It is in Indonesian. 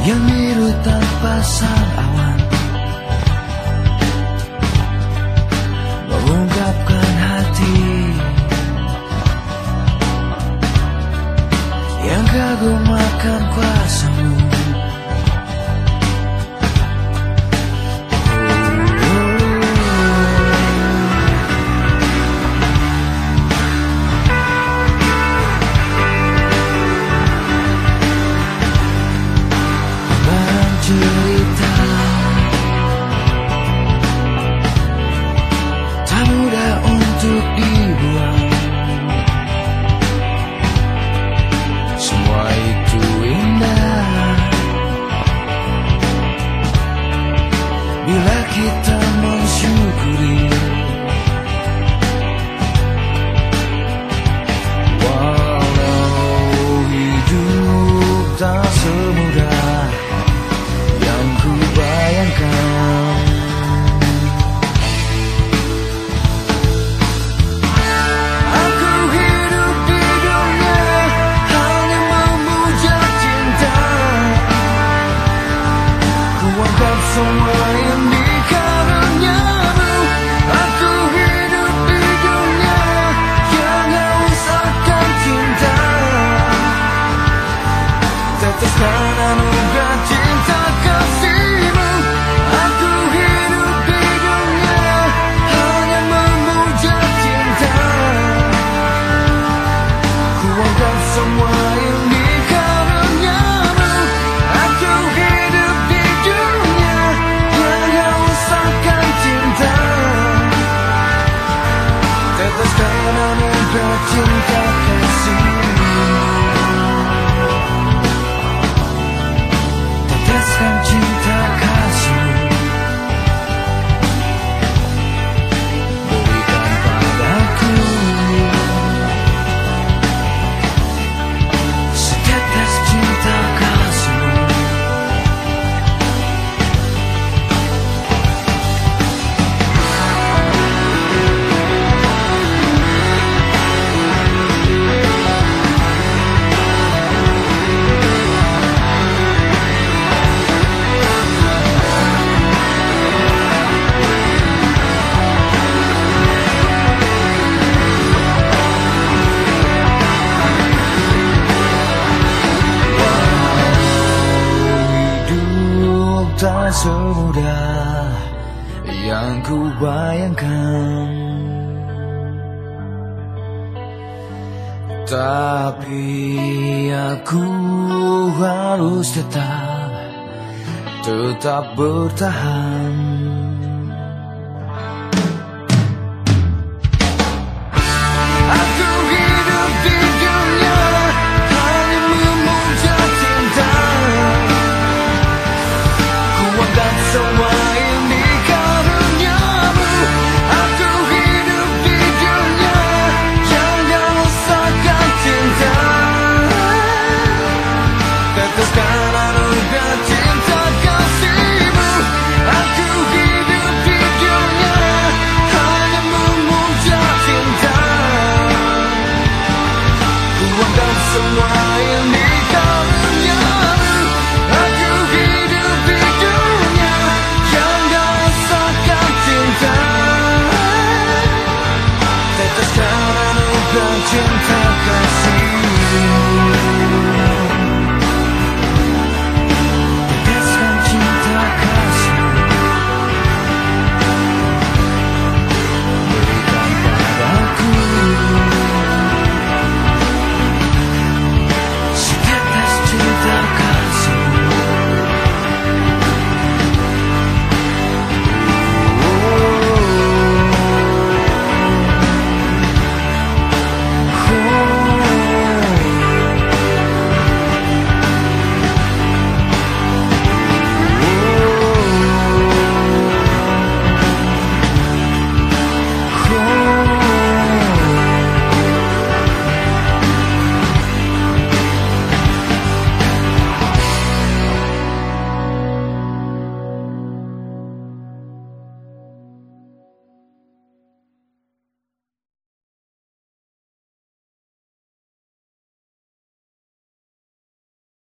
yang biru tanpa sang awan mengungkapkan hati yang kagum akan kuasamu. tak semudah yang kubayangkan Tapi aku harus tetap Tetap bertahan.